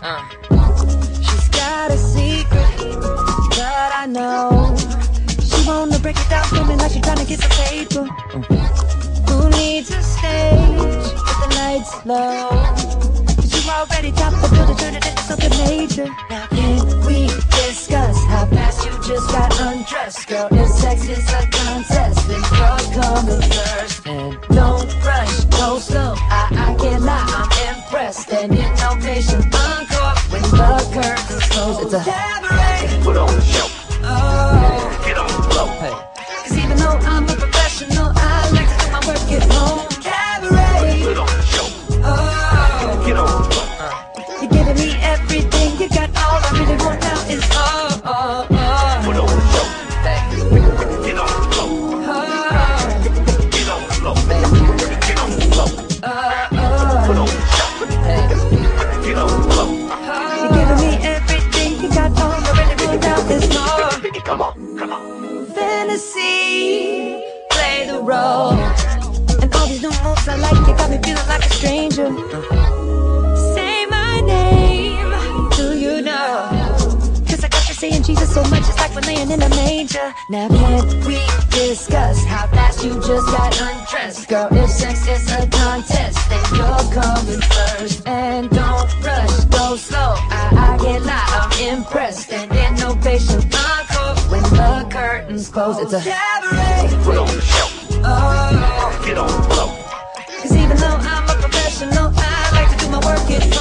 She's got a secret, but I know she wanna break it down, for me like she's trying to get the paper. Who needs a stage if the lights low? You already top the building, turn it into something major. Now can we discuss how fast you just got undressed, girl? If sex is a contest, then you're coming first. And don't rush, go slow. I I can't lie, I'm impressed, and in no patient. It's a feeling like a stranger. Say my name, do you know? Cause I got you saying Jesus so much, it's like we're laying in a manger. Now can we discuss how fast you just got undressed? Girl, if sex is a contest, then you're coming first. And don't rush, go slow. I, I can't lie, I'm impressed. And in no patient encore when the curtains close. It's a cabaret. Put on the show. Oh. Get on professional, I like to do my work at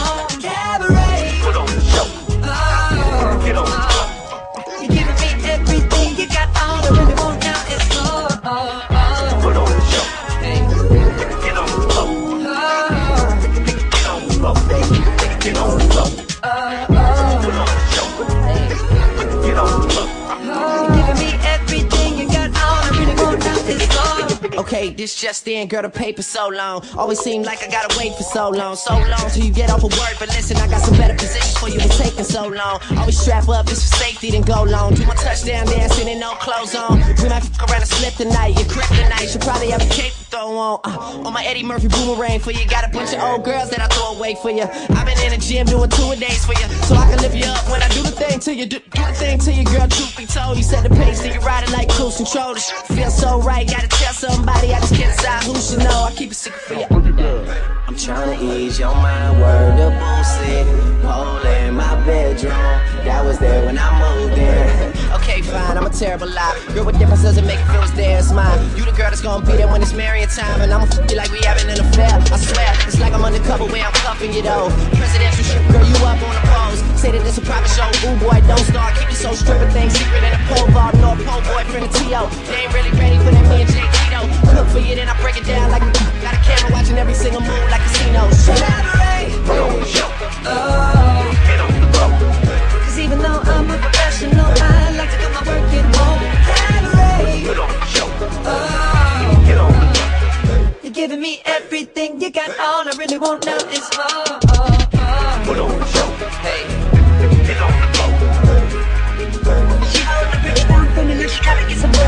Okay, this just in, girl, the paper so long. Always seem like I gotta wait for so long, so long till you get off of work. But listen, I got some better positions for you. It's taking so long. Always strap up just for safety, then go long. Do my touchdown dancing and no clothes on. We might fuck around and slip tonight. Your kryptonite should probably have a cape to throw on. Uh, on my Eddie Murphy boomerang for you. Got a bunch of old girls that I throw away for you. I've been in the gym doing two a days for you, so I can lift you up when I do the thing to you. Do, do the thing to you, girl. Truth be told, you set the pace, then you ride it like cruise control. This shit so right. Gotta tell somebody. I just can't decide who should know. I keep it secret for you. I'm tryna ease your mind, word to bullshit. Hole in my bedroom, that was there when I moved in. Okay, fine, I'm a terrible lie. Girl, what difference does it make if it was there? It's mine. You the girl that's gonna be there when it's marrying time, and I'ma f you like we having an affair. I swear, it's like I'm undercover where I'm cuffing you though. Presidential shit, girl, you up on the that it's a private show. Ooh boy, don't start. Keep your soul stripping things secret in a pole vault. North Pole boyfriend of T.O. They ain't really ready for that me and Tito. Cook for you, then I break it down like a got a camera watching every single move like. Put on the show. Oh. Get on the. Cause even though I'm a professional, I like to do my work at home. Put on the show. Oh. The. You're giving me everything. You got all I really want now is more. Oh, oh. Put on the show. Hey. Gotta get some